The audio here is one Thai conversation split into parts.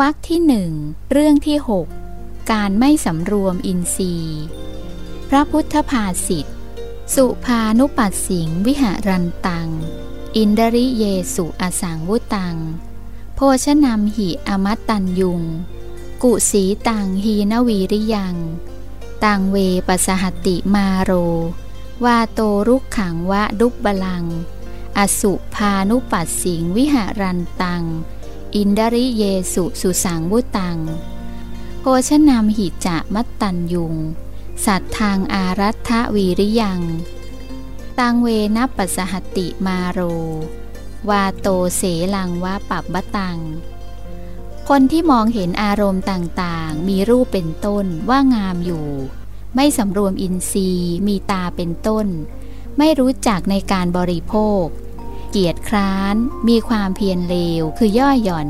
วรรคที่หนึ่งเรื่องที่หกการไม่สำรวมอินทรีย์ พระพุทธภาษิตสุภานุปัสสิงวิหะรันตัง อินทริเยสุ อะสังวุตัง โภชะนัมหิ อะมัตตัญญุง กุสีตัง หีนะวีริยัง ตังเว ปะสะหะติมาโร วาโตรุกขังวะ ทุพพะลัง อะสุภานุปัสสิงวิหะรันตัง อินดริเยสุสุสังวุตัง โภชนามหิจะมัตตัญยุง สัตทางอารัฐวีริยัง ตังเวนัปสหติมาโร วาโตเสลังวะปับบตัง คนที่มองเห็นอารมณ์ต่างๆ มีรูปเป็นต้นว่างามอยู่ ไม่สำรวมอินทรีย์ มีตาเป็นต้น ไม่รู้จักในการบริโภค เกียรติคร้าน มีความเพียรเลวคือย่อหย่อน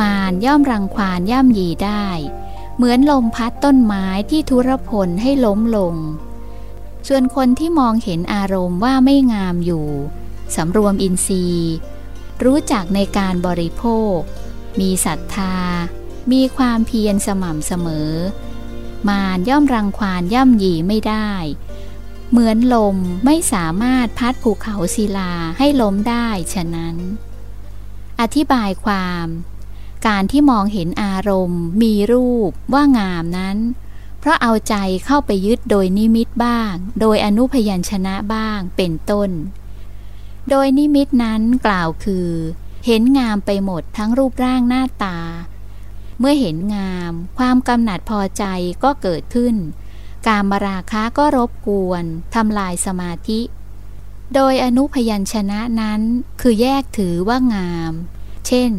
มารย่อมรังควานย่ำยีได้ เหมือนลมพัดต้นไม้ที่ทุรพลให้ล้มลง ส่วนคนที่มองเห็นอารมณ์ว่าไม่งามอยู่สำรวมอินทรีย์ รู้จักในการบริโภค มีศรัทธา มีความเพียรสม่ำเสมอ มารย่อมรังควานย่ำยีไม่ได้ เหมือนลมไม่สามารถพัดภูเขาศิลาให้ล้มได้ฉะนั้น อธิบายความ การที่มองเห็นอารมณ์ มีรูปว่างามนั้น เพราะเอาใจเข้าไปยึดโดยนิมิตบ้าง โดยอนุพยัญชนะบ้างเป็นต้น โดยนิมิตนั้นกล่าวคือ เห็นงามไปหมดทั้งรูปร่างหน้าตา เมื่อเห็นงาม ความกำหนัดพอใจก็เกิดขึ้น การมราคะก็รบกวนทำลายสมาธิ โดยอนุพยัญชนะนั้นคือแยกถือว่างาม เช่น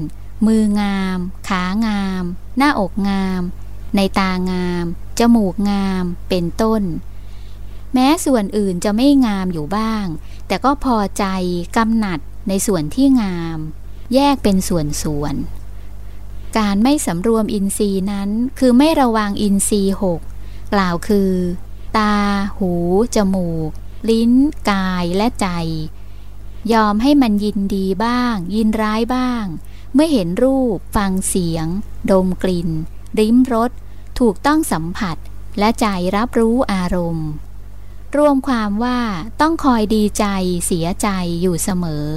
มืองาม ขางาม หน้าอกงาม ในตางาม จมูกงาม เป็นต้น แม้ส่วนอื่นจะไม่งามอยู่บ้าง แต่ก็พอใจกำหนัดในส่วนที่งาม แยกเป็นส่วนส่วนการไม่สำรวมอินทรีย์นั้นคือไม่ระวังอินทรีย์หก กล่าวคือ ตา หู จมูก ลิ้น กายและใจ ยอมให้มันยินดีบ้าง ยินร้ายบ้าง เมื่อเห็นรูป ฟังเสียง ดมกลิ่น ริมรส ถูกต้องสัมผัส และใจรับรู้อารมณ์ รวมความว่าต้องคอยดีใจ เสียใจอยู่เสมอ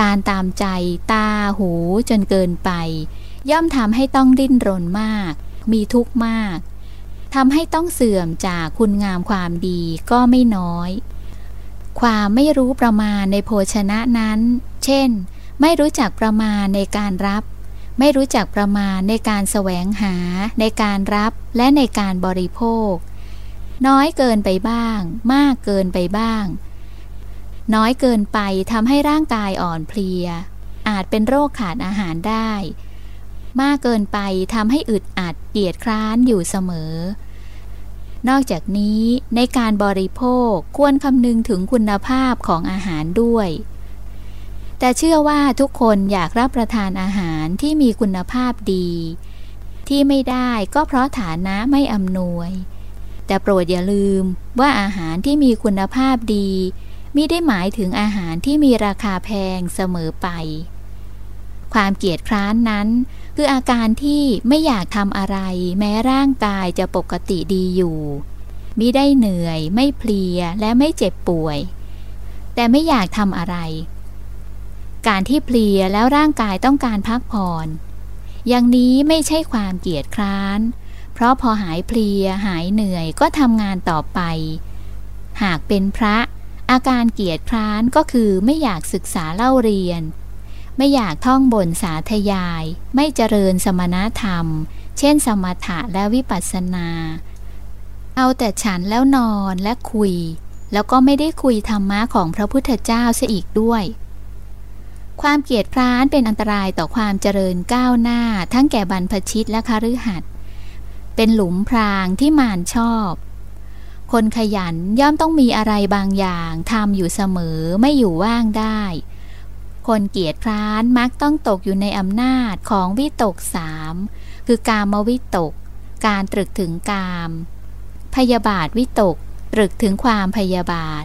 การตามใจ ตา หูจนเกินไป ย่อมทำให้ต้องดิ้นรนมาก มีทุกข์มาก ทำให้ต้องเสื่อมจากคุณงามความดีก็ไม่น้อย ความไม่รู้ประมาณในโภชนะนั้น เช่น ไม่รู้จักประมาณในการรับ ไม่รู้จักประมาณในการแสวงหา ในการรับและในการบริโภค น้อยเกินไปบ้าง มากเกินไปบ้าง น้อยเกินไปทำให้ร่างกายอ่อนเพลีย อาจเป็นโรคขาดอาหารได้ มากเกินไปทำให้อึดอัดเกียดคร้านอยู่เสมอ นอกจากนี้ในการบริโภคควรคำนึงถึงคุณภาพของอาหารด้วย แต่เชื่อว่าทุกคนอยากรับประทานอาหารที่มีคุณภาพดี ที่ไม่ได้ก็เพราะฐานะไม่อำนวย แต่โปรดอย่าลืมว่าอาหารที่มีคุณภาพดีมิได้หมายถึงอาหารที่มีราคาแพงเสมอไป ความเกียดคร้านนั้น คืออาการที่ไม่อยากทำอะไร แม้ร่างกายจะปกติดีอยู่มิได้เหนื่อย ไม่เพลียและไม่เจ็บป่วย แต่ไม่อยากทำอะไร การที่เพลียแล้วร่างกายต้องการพักผ่อน อย่างนี้ไม่ใช่ความเกียดคร้าน เพราะพอหายเพลียหายเหนื่อยก็ทำงานต่อไป หากเป็นพระอาการเกียดคร้านก็คือไม่อยากศึกษาเล่าเรียน ไม่อยากท่องบนสาธยาย ไม่เจริญสมณธรรม เช่นสมถะและวิปัสสนา เอาแต่ฉันแล้วนอนและคุย แล้วก็ไม่ได้คุยธรรมะของพระพุทธเจ้าเสียอีกด้วย ความเกียดคร้านเป็นอันตรายต่อความเจริญก้าวหน้า ทั้งแก่บรรพชิตและคฤหัสถ์เป็นหลุมพรางที่มารชอบคนขยันย่อมต้องมีอะไรบางอย่างทำอยู่เสมอไม่อยู่ว่างได้ คนเกียจคร้านมักต้องตกอยู่ในอำนาจของวิตกสามคือกามวิตก การตรึกถึงกาม พยาบาทวิตก ตรึกถึงความพยาบาท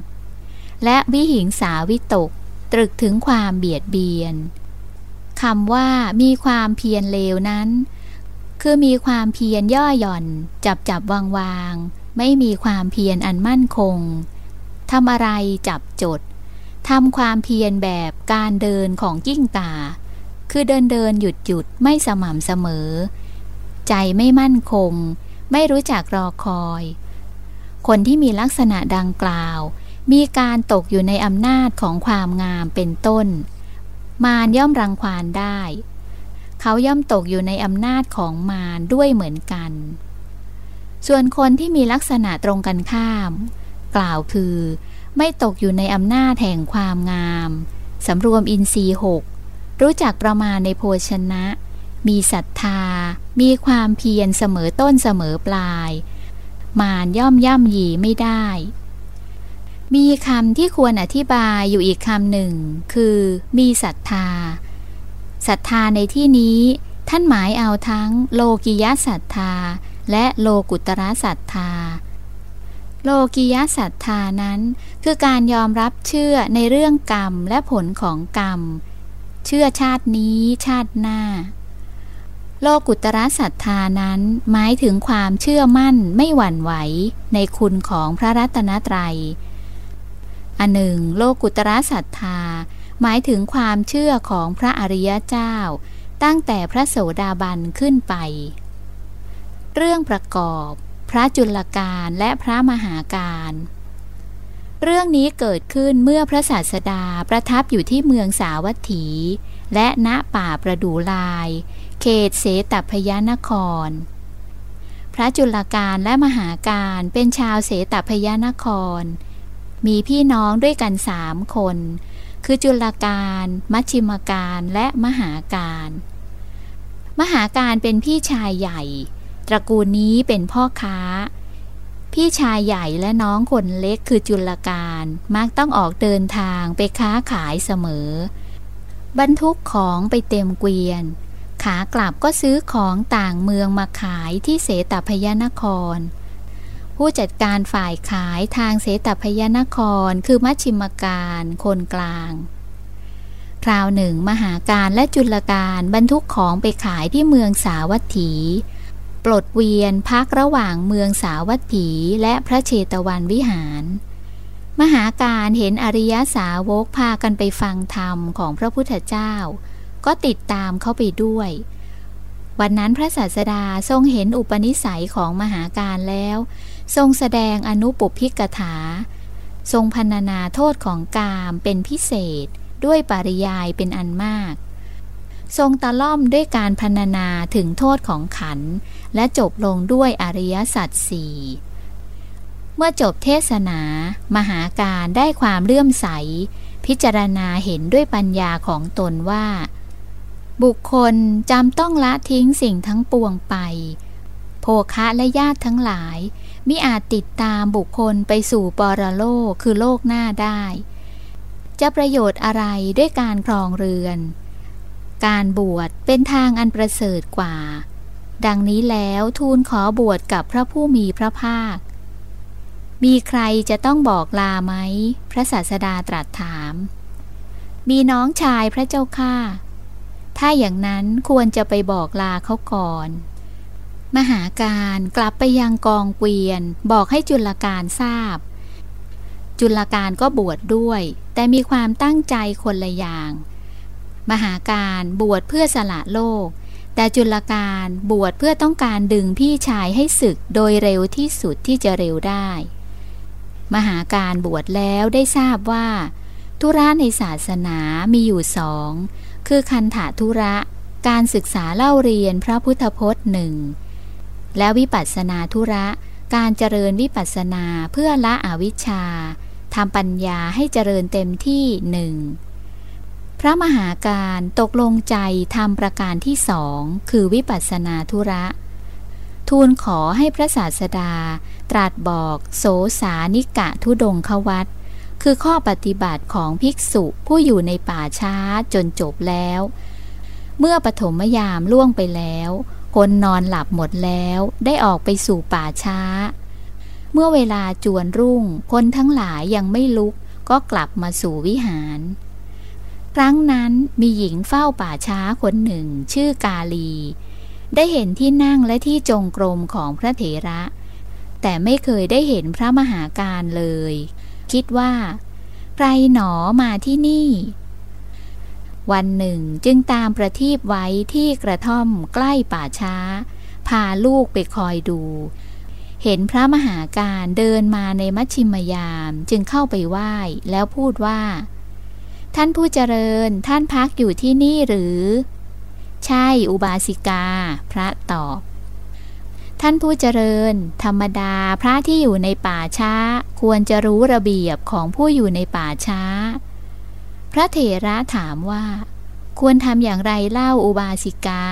และวิหิงสาวิตก ตรึกถึงความเบียดเบียนคำว่ามีความเพียรเลวนั้น คือมีความเพียรย่อหย่อน จับจับวางวาง ไม่มีความเพียรอันมั่นคงทำอะไรจับจด ทำความเพียรแบบการเดินของกิ้งตาคือเดินเดินหยุดหยุดไม่สม่ำเสมอ ใจไม่มั่นคง ไม่รู้จักรอคอย คนที่มีลักษณะดังกล่าว มีการตกอยู่ในอำนาจของความงามเป็นต้น มารย่อมรังควานได้ เขาย่อมตกอยู่ในอำนาจของมารด้วยเหมือนกัน ส่วนคนที่มีลักษณะตรงกันข้าม กล่าวคือ ไม่ตกอยู่ในอำนาจแห่งความงาม สำรวมอินทรีหก รู้จักประมาณในโภชนะ มีศรัทธา มีความเพียรเสมอต้นเสมอปลาย มานย่อมย่ำยีไม่ได้ มีคำที่ควรอธิบายอยู่อีกคำหนึ่ง คือ มีศรัทธา ศรัทธาในที่นี้ท่านหมายเอาทั้งโลกิยศรัทธา และโลกุตระศรัทธา โลกิยศรัทธานั้น คือการยอมรับเชื่อในเรื่องกรรมและผลของกรรม เชื่อชาตินี้ชาติหน้า โลกุตระศรัทธานั้นหมายถึงความเชื่อมั่นไม่หวั่นไหวในคุณของพระรัตนตรัย อันหนึ่ง โลกุตระศรัทธา หมายถึงความเชื่อของพระอริยเจ้า ตั้งแต่พระโสดาบันขึ้นไป เรื่องประกอบ พระจุลการและพระมหาการ เรื่องนี้เกิดขึ้นเมื่อพระศาสดาประทับอยู่ที่เมืองสาวัตถี และณป่าประดูลาย เขตเสตพยานคร พระจุลการและมหาการเป็นชาวเสตพยานคร มีพี่น้องด้วยกันสามคน คือจุลการ มัชชิมการและมหาการ มหาการเป็นพี่ชายใหญ่ ตระกูลนี้เป็นพ่อค้า พี่ชายใหญ่และน้องคนเล็กคือจุลการมักต้องออกเดินทางไปค้าขายเสมอ บรรทุกของไปเต็มเกวียน ขากลับก็ซื้อของต่างเมืองมาขายที่เสตพยานคร ผู้จัดการฝ่ายขายทางเสตพยานครคือมัชชิมการคนกลางคราวหนึ่งมหาการและจุลการบรรทุกของไปขายที่เมืองสาวัตถี ปลดเวียนพักระหว่างเมืองสาวัตถีและพระเชตวันวิหาร มหาการเห็นอริยสาวกพากันไปฟังธรรมของพระพุทธเจ้า ก็ติดตามเข้าไปด้วย วันนั้นพระศาสดาทรงเห็นอุปนิสัยของมหาการแล้ว ทรงแสดงอนุปุพิกถา ทรงพันนาโทษของกามเป็นพิเศษด้วยปริยายเป็นอันมาก ทรงตะล่อมด้วยการพรรณนาถึงโทษของขัน และจบลงด้วยอริยสัจสี่เมื่อจบเทศนา มหาการได้ความเลื่อมใส พิจารณาเห็นด้วยปัญญาของตนว่า บุคคลจำต้องละทิ้งสิ่งทั้งปวงไป โภคะและญาติทั้งหลายมิอาจติดตามบุคคลไปสู่ปรโลกคือโลกหน้าได้ จะประโยชน์อะไรด้วยการครองเรือน การบวชเป็นทางอันประเสริฐกว่า ดังนี้แล้วทูลขอบวชกับพระผู้มีพระภาค มีใครจะต้องบอกลาไหม พระศาสดาตรัสถาม มีน้องชายพระเจ้าข้าถ้าอย่างนั้นควรจะไปบอกลาเขาก่อน มหาการกลับไปยังกองเกวียน บอกให้จุลการทราบ จุลการก็บวชดด้วย แต่มีความตั้งใจคนละอย่าง มหาการบวชเพื่อสละโลก แต่จุลการบวชเพื่อต้องการดึงพี่ชายให้ศึกโดยเร็วที่สุดที่จะเร็วได้ มหาการบวชแล้วได้ทราบว่า ธุระในศาสนามีอยู่สอง คือคันถาธุระ การศึกษาเล่าเรียนพระพุทธพจน์หนึ่ง และวิปัสสนาธุระ การเจริญวิปัสสนาเพื่อละอวิชชาทำปัญญาให้เจริญเต็มที่หนึ่ง พระมหาการตกลงใจทำประการที่สองคือวิปัสสนาธุระ ทูลขอให้พระศาสดา ตรัสบอกโสสานิกะทุดงควัตคือข้อปฏิบัติของภิกษุผู้อยู่ในป่าช้าจนจบแล้ว เมื่อปฐมยามล่วงไปแล้ว คนนอนหลับหมดแล้วได้ออกไปสู่ป่าช้า เมื่อเวลาจวนรุ่ง คนทั้งหลายยังไม่ลุกก็กลับมาสู่วิหาร ครั้งนั้นมีหญิงเฝ้าป่าช้าคนหนึ่ง ชื่อกาลี ได้เห็นที่นั่งและที่จงกรมของพระเถระ แต่ไม่เคยได้เห็นพระมหาการเลย คิดว่า ใครหนอมาที่นี่ วันหนึ่งจึงตามประทีปไว้ที่กระท่อมใกล้ป่าช้า พาลูกไปคอยดู เห็นพระมหาการเดินมาในมัชชิมยามจึงเข้าไปไหว้แล้วพูดว่า ท่านผู้เจริญท่านพักอยู่ที่นี่หรือ ใช่อุบาสิกา พระตอบ ท่านผู้เจริญ ธรรมดาพระที่อยู่ในป่าช้า ควรจะรู้ระเบียบของผู้อยู่ในป่าช้า พระเถระถามว่า ควรทำอย่างไรเล่าอุบาสิกา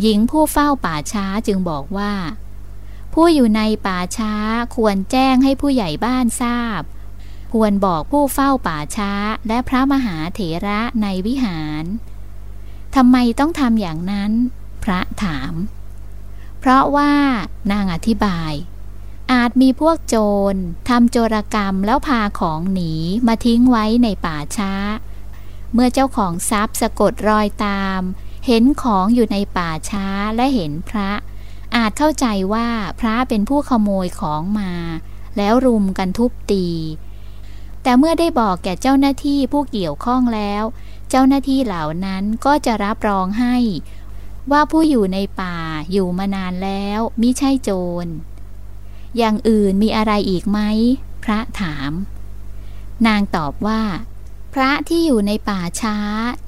หญิงผู้เฝ้าป่าช้าจึงบอกว่าผู้อยู่ในป่าช้าควรแจ้งให้ผู้ใหญ่บ้านทราบ ควรบอกผู้เฝ้าป่าช้าและพระมหาเถระในวิหารทำไมต้องทำอย่างนั้น พระถาม เพราะว่านางอธิบาย อาจมีพวกโจรทำโจรกรรมแล้วพาของหนีมาทิ้งไว้ในป่าช้า เมื่อเจ้าของทรัพย์สะกดรอยตาม เห็นของอยู่ในป่าช้าและเห็นพระ อาจเข้าใจว่าพระเป็นผู้ขโมยของมา แล้วรุมกันทุบตี แต่เมื่อได้บอกแก่เจ้าหน้าที่ผู้เกี่ยวข้องแล้ว เจ้าหน้าที่เหล่านั้นก็จะรับรองให้ ว่าผู้อยู่ในป่าอยู่มานานแล้วมิใช่โจร อย่างอื่นมีอะไรอีกไหม พระถาม นางตอบว่า พระที่อยู่ในป่าช้า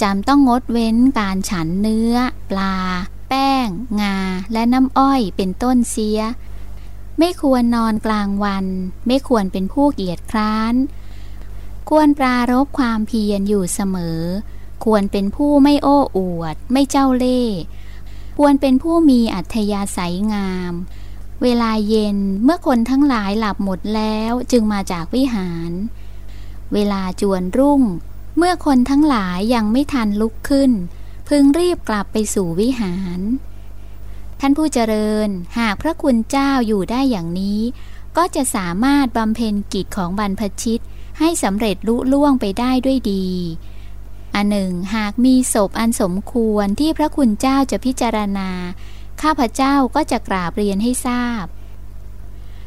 จำต้องงดเว้นการฉันเนื้อ ปลา แป้ง งา และน้ำอ้อยเป็นต้นเสียไม่ควรนอนกลางวัน ไม่ควรเป็นผู้เกียจคร้าน ควรปรารบความเพียรอยู่เสมอ ควรเป็นผู้ไม่โอ้อวด ไม่เจ้าเล่ห์ควรเป็นผู้มีอัธยาศัยงาม เวลาเย็นเมื่อคนทั้งหลายหลับหมดแล้วจึงมาจากวิหาร เวลาจวนรุ่ง เมื่อคนทั้งหลายยังไม่ทันลุกขึ้น พึงรีบกลับไปสู่วิหาร ท่านผู้เจริญหากพระคุณเจ้าอยู่ได้อย่างนี้ ก็จะสามารถบำเพ็ญกิจของบรรพชิต ให้สำเร็จลุล่วงไปได้ด้วยดีอันหนึ่งหากมีศพอันสมควรที่พระคุณเจ้าจะพิจารณา ข้าพเจ้าก็จะกราบเรียนให้ทราบ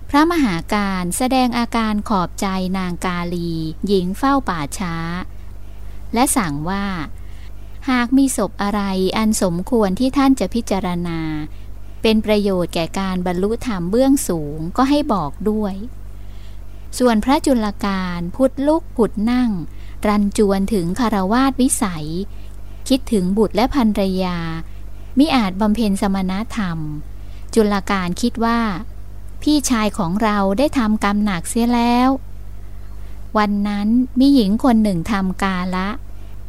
พระมหาการแสดงอาการขอบใจนางกาลี หญิงเฝ้าป่าช้า และสั่งว่า หากมีศพอะไรอันสมควรที่ท่านจะพิจารณา เป็นประโยชน์แก่การบรรลุธรรมเบื้องสูงก็ให้บอกด้วย ส่วนพระจุลการพุทธลุกผุดนั่ง รันจวนถึงคารวาสวิสัย คิดถึงบุตรและภรรยา มิอาจบำเพ็ญสมณธรรม จุลการคิดว่า พี่ชายของเราได้ทำกรรมหนักเสียแล้ว วันนั้นมีหญิงคนหนึ่งทำกาละ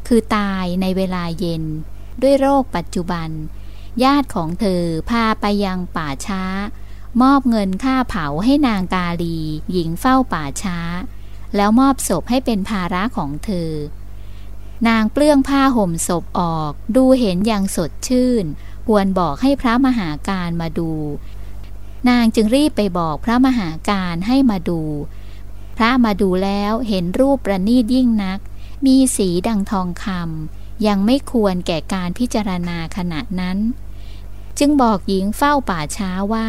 คือตายในเวลาเย็น ด้วยโรคปัจจุบัน ญาติของเธอพาไปยังป่าช้า มอบเงินค่าเผาให้นางกาลี หญิงเฝ้าป่าช้า แล้วมอบศพให้เป็นภาระของเธอ นางเปลื้องผ้าห่มศพออก ดูเห็นอย่างสดชื่นควรบอกให้พระมหาการมาดู นางจึงรีบไปบอกพระมหาการให้มาดู พระมาดูแล้วเห็นรูปประณีตยิ่งนัก มีสีดังทองคำยังไม่ควรแก่การพิจารณาขณะนั้น จึงบอกหญิงเฝ้าป่าช้าว่า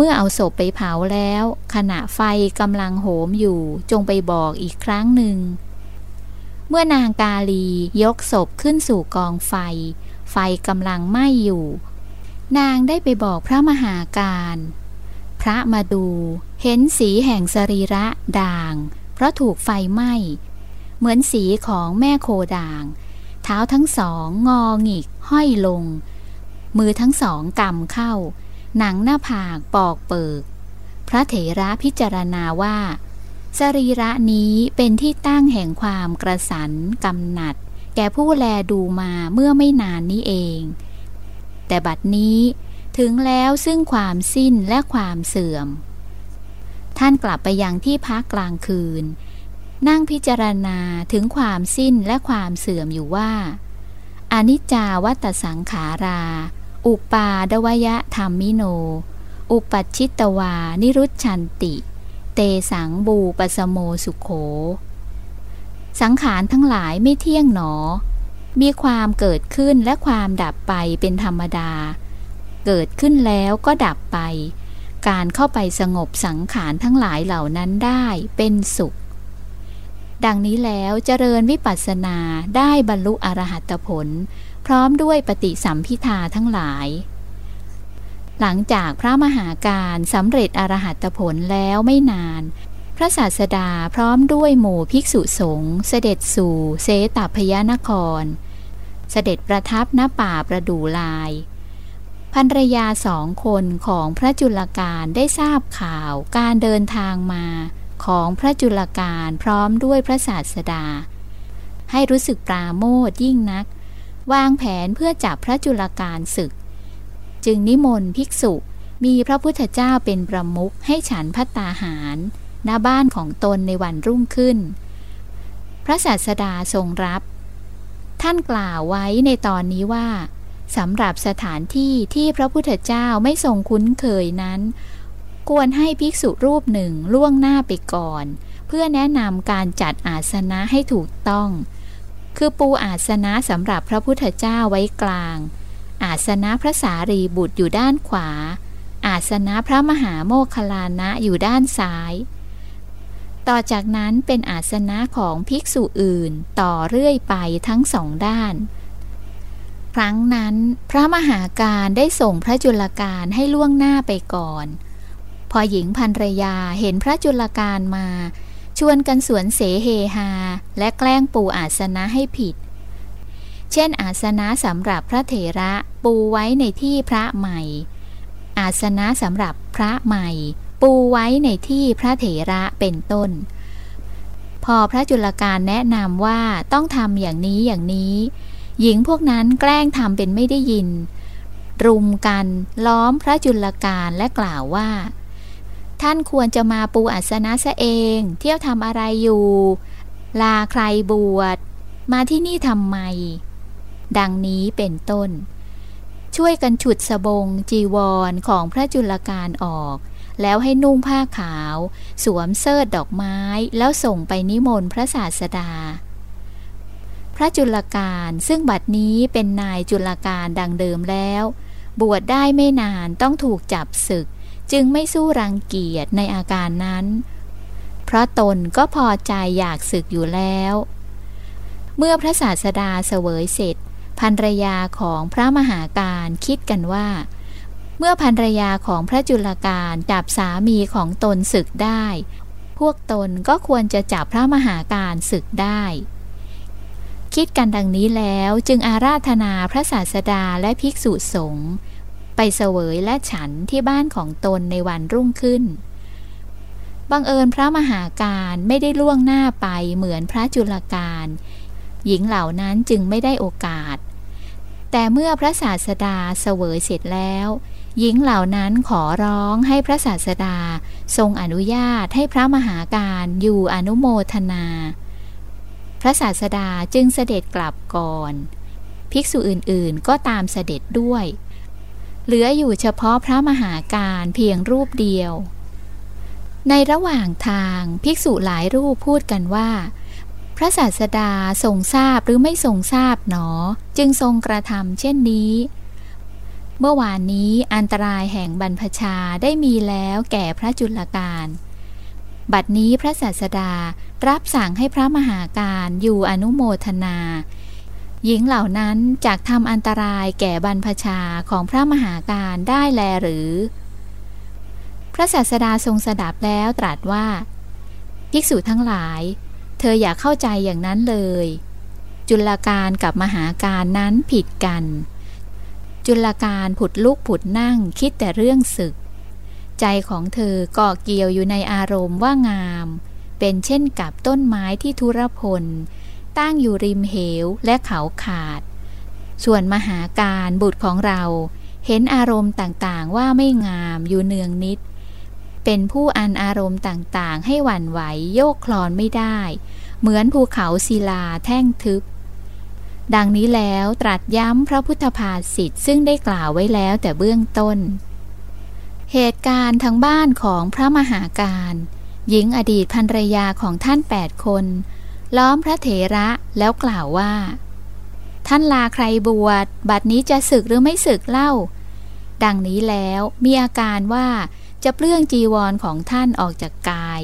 เมื่อเอาศพไปเผาแล้ว ขณะไฟกำลังโหมอยู่จงไปบอกอีกครั้งหนึ่ง เมื่อนางกาลียกศพขึ้นสู่กองไฟ ไฟกำลังไหม้อยู่ นางได้ไปบอกพระมหาการ พระมาดูเห็นสีแห่งสรีระด่าง เพราะถูกไฟไหม้ เหมือนสีของแม่โคด่าง เท้าทั้งสองงอหงิกห้อยลง มือทั้งสองกำเข้า หนังหน้าผากปอกเปิก พระเถระพิจารณาว่า สรีระนี้เป็นที่ตั้งแห่งความกระสันกำหนัด แก่ผู้แลดูมาเมื่อไม่นานนี้เอง แต่บัดนี้ถึงแล้วซึ่งความสิ้นและความเสื่อม ท่านกลับไปยังที่พักกลางคืน นั่งพิจารณาถึงความสิ้นและความเสื่อมอยู่ว่าอนิจจาวัตสังขารา อุปาดวยะธรรมมิโน อุปัชิตวา นิรุชันติ เตสังบูปสโมสุโข สังขารทั้งหลายไม่เที่ยงหนอ มีความเกิดขึ้นและความดับไปเป็นธรรมดา เกิดขึ้นแล้วก็ดับไป การเข้าไปสงบสังขารทั้งหลายเหล่านั้นได้เป็นสุข ดังนี้แล้วเจริญวิปัสสนาได้บรรลุอรหัตผล พร้อมด้วยปฏิสัมพิทาทั้งหลาย หลังจากพระมหาการสำเร็จอรหัตผลแล้วไม่นาน พระศาสดาพร้อมด้วยหมู่ภิกษุสงฆ์เสด็จสู่เซตพยานคร เสด็จประทับณป่าประดูลายภรรยาสองคนของพระจุลการได้ทราบข่าวการเดินทางมาของพระจุลการพร้อมด้วยพระศาสดา ให้รู้สึกปราโมทยิ่งนัก วางแผนเพื่อจับพระจุลการศึก จึงนิมนต์ภิกษุมีพระพุทธเจ้าเป็นประมุขให้ฉันพัตตาหารณบ้านของตนในวันรุ่งขึ้น พระศาสดาทรงรับ ท่านกล่าวไว้ในตอนนี้ว่าสำหรับสถานที่ที่พระพุทธเจ้าไม่ทรงคุ้นเคยนั้น ควรให้ภิกษุรูปหนึ่งล่วงหน้าไปก่อน เพื่อแนะนำการจัดอาสนะให้ถูกต้อง คือปูอาสนะสำหรับพระพุทธเจ้าไว้กลาง อาสนะพระสารีบุตรอยู่ด้านขวา อาสนะพระมหาโมคคลานะอยู่ด้านซ้าย ต่อจากนั้นเป็นอาสนะของภิกษุอื่นต่อเรื่อยไปทั้งสองด้าน ครั้งนั้นพระมหาการได้ส่งพระจุลการให้ล่วงหน้าไปก่อน พอหญิงพันรยาเห็นพระจุลการมา ชวนกันสวนเสเฮฮา และแกล้งปูอาสนะให้ผิด เช่น อาสนะสำหรับพระเถระปูไว้ในที่พระใหม่ อาสนะสำหรับพระใหม่ ปูไว้ในที่พระเถระเป็นต้น พอพระจุลการแนะนำว่าต้องทำอย่างนี้อย่างนี้ หญิงพวกนั้นแกล้งทำเป็นไม่ได้ยิน รุมกันล้อมพระจุลการและกล่าวว่า ท่านควรจะมาปูอัสนะซะเอง เที่ยวทำอะไรอยู่ ลาใครบวช มาที่นี่ทำไม ดังนี้เป็นต้น ช่วยกันฉุดสบงจีวรของพระจุลการออก แล้วให้นุ่งผ้าขาว สวมเสื้อดอกไม้แล้วส่งไปนิมนต์พระศาสดา พระจุลการซึ่งบัดนี้เป็นนายจุลการดังเดิมแล้ว บวชได้ไม่นานต้องถูกจับศึก จึงไม่สู้รังเกียจในอาการนั้น เพราะตนก็พอใจอยากศึกอยู่แล้ว เมื่อพระศาสดาเสวยเสร็จภรรยาของพระมหาการคิดกันว่า เมื่อภรรยาของพระจุลการจับสามีของตนศึกได้ พวกตนก็ควรจะจับพระมหาการศึกได้ คิดกันดังนี้แล้วจึงอาราธนาพระศาสดาและภิกษุสงฆ์ ไปเสวยและฉันที่บ้านของตนในวันรุ่งขึ้น บังเอิญพระมหาการไม่ได้ล่วงหน้าไปเหมือนพระจุลการ หญิงเหล่านั้นจึงไม่ได้โอกาส แต่เมื่อพระศาสดาเสวยเสร็จแล้ว หญิงเหล่านั้นขอร้องให้พระศาสดาทรงอนุญาตให้พระมหาการอยู่อนุโมทนา พระศาสดาจึงเสด็จกลับก่อน ภิกษุอื่นๆก็ตามเสด็จด้วย เหลืออยู่เฉพาะพระมหาการเพียงรูปเดียว ในระหว่างทางภิกษุหลายรูปพูดกันว่า พระศาสดาทรงทราบหรือไม่ทรงทราบหนอ จึงทรงกระทำเช่นนี้ เมื่อวานนี้อันตรายแห่งบรรพชาได้มีแล้วแก่พระจุลการบัดนี้พระศาสดารับสั่งให้พระมหาการอยู่อนุโมทนา หญิงเหล่านั้นจากทำอันตรายแก่บรรพชาของพระมหาการได้แลหรือ พระศาสดาทรงสดับแล้วตรัสว่า ภิกษุทั้งหลาย เธออย่าเข้าใจอย่างนั้นเลย จุลการกับมหาการนั้นผิดกัน จุลการผุดลุกผุดนั่งคิดแต่เรื่องศึก ใจของเธอก่อเกี่ยวอยู่ในอารมณ์ว่างาม เป็นเช่นกับต้นไม้ที่ทุรพล ตั้งอยู่ริมเหวและเขาขาด ส่วนมหาการบุตรของเราเห็นอารมณ์ต่างๆว่าไม่งามอยู่เนืองนิด เป็นผู้อันอารมณ์ต่างๆ ให้หวั่นไหวโยกคลอนไม่ได้ เหมือนภูเขาศิลาแท่งทึบ ดังนี้แล้วตรัสย้ำพระพุทธภาษิตซึ่งได้กล่าวไว้แล้วแต่เบื้องต้น เหตุการณ์ทางบ้านของพระมหาการ หญิงอดีตภรรยาของท่านแปดคน ล้อมพระเถระแล้วกล่าวว่า ท่านลาใครบวชบัดนี้จะศึกหรือไม่ศึกเล่า ดังนี้แล้วมีอาการว่าจะเปลื้องจีวรของท่านออกจากกาย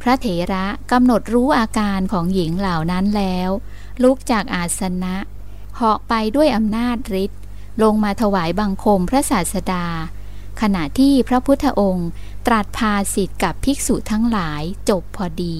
พระเถระกำหนดรู้อาการของหญิงเหล่านั้นแล้ว ลุกจากอาสนะเหาะไปด้วยอำนาจฤทธิ์ลงมาถวายบังคมพระศาสดา ขณะที่พระพุทธองค์ตรัสพาสิทธิ์กับภิกษุทั้งหลายจบพอดี